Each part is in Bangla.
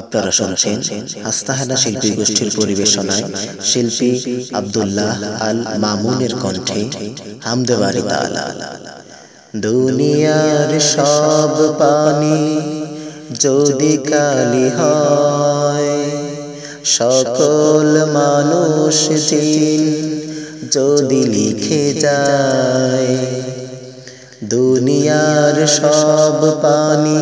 আপনারা শুনছেন হাস্তাহানা শিল্পী গোষ্ঠীর পরিবেশনায় শিল্পী আব্দুল্লাহ আল মামুনের কণ্ঠে হামদেবারি তালা। দুনিয়ার সব পানি যদি কালি হয়, সকল মানুষ জিন যদি লিখে যায়। দুনিয়ার সব পানি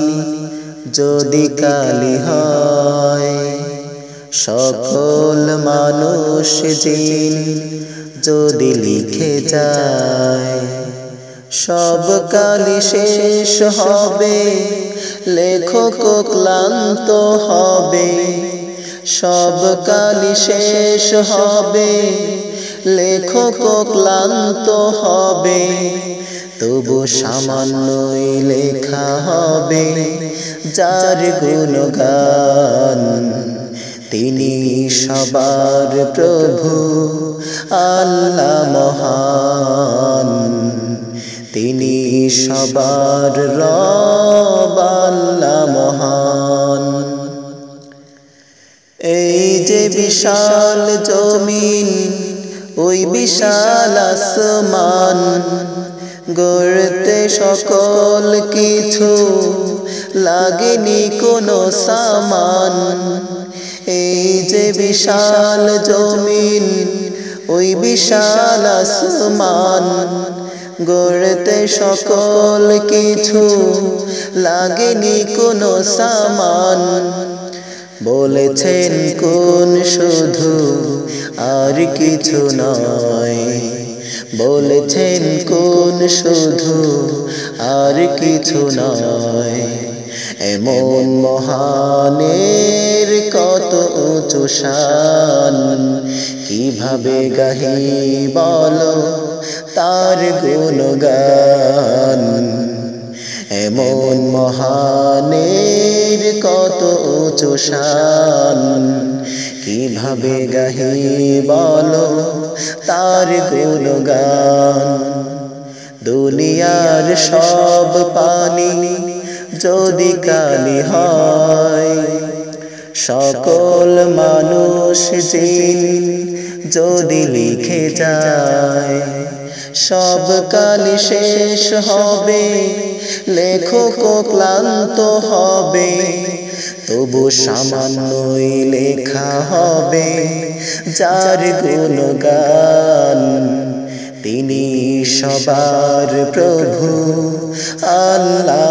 যদি কালি হয়, সকল মানুষ জিন যদি লিখে যায়, সব কালি শেষ হবে, লেখক ক্লান্ত হবে, সব কালি শেষ হবে, লেখক ক্লান্ত হবে, তবু সামান্যই লেখা হবে যার গুণগান। তিনি সবার প্রভু আল্লাহ মহান। তিনি সবার রব আল্লাহ মহান। এই যে বিশাল জমিন ওই বিশাল আসমান গড়তে সকল কিছু লাগেনি কোনো সামান। এই যে বিশাল জমিন, ওই বিশাল আসমান। গড়তে সকল কিছু লাগেনি কোনো সামান। বলেছেন কোন শুধু আর কিছু নয়। বলেছেন কোন শুধু আর কিছু নয়। এমন মহানের কত উঁচু শান। কীভাবে গাহি বলো তার গুণগান। এমন মহানের কত উঁচু শান। কীভাবে গাহি বলো তার গুণগান। দুনিয়ার সব পানি যদি কালি হয়, সকল মানুষ জিন যদি লিখে যায়, সব কালি শেষ হবে, লেখক ক্লান্ত হবে, তবু সামান্যই লেখা হবে, যার গুণগান তিনি সবার প্রভু, আল্লাহ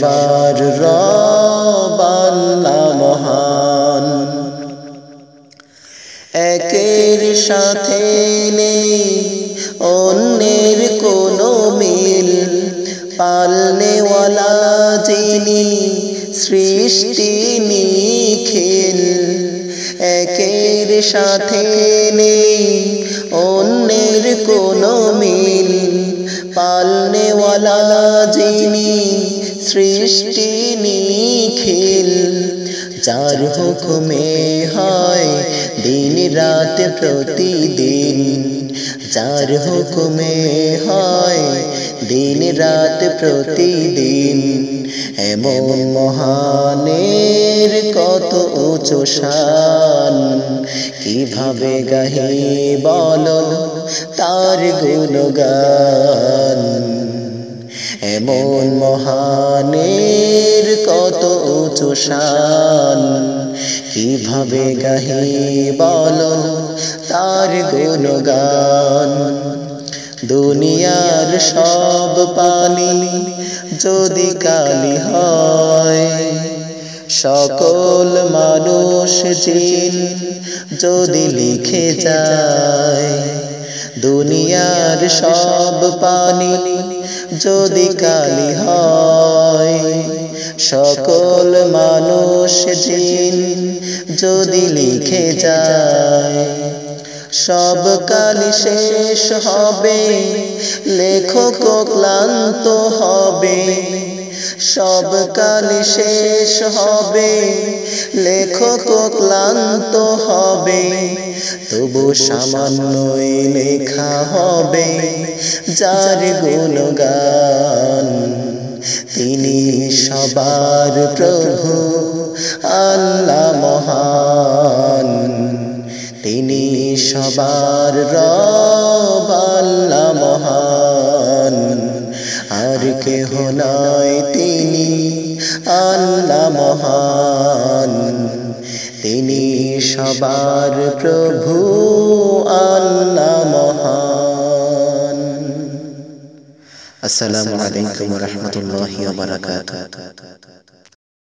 সবার রব আল্লাহ মহান। একের সাথে নেই, অন্যের কোনো মিল। পালনেওয়ালা যিনি সৃষ্টি নিখিল। একের সাথে নেই, অন্যের কোনো মিল। পালনেওয়ালা যিনি সৃষ্টি নিখিল। যার হুকুমে হয় দিন রাত প্রতিদিন। যার হুকুমে হয় দিন রাত প্রতিদিন। এমন মহানের কত উঁচু শান। কীভাবে গাহি বলো তার গুণগান? এমন মহানের কত উঁচু শান? কীভাবে গাহি বলো তার গুণগান? দুনিয়ার সব পানি যদি কালি হয়, সকল মানুষ জিন যদি লিখে যায়। দুনিয়ার সব পানি যদি কালি হয়, সকল মানুষ জিন যদি লিখে যায়, সব কালি শেষ হবে লেখক ক্লান্ত হবে। সব কালি শেষ হবে, লেখক ক্লান্ত হবে, তবু সামান্যই লেখা হবে, যার গুণগান তিনি সবার প্রভু, আল্লাহ মহান। তিনি সবার রব, আল্লাহ মহান। কেহ হনাই তিনি। আল্লাহ মহান। তিনি সবার প্রভু। আল্লাহ মহান। আসসালামু আলাইকুম রহমতুল্লাহি ওয়া বারাকাতুহু।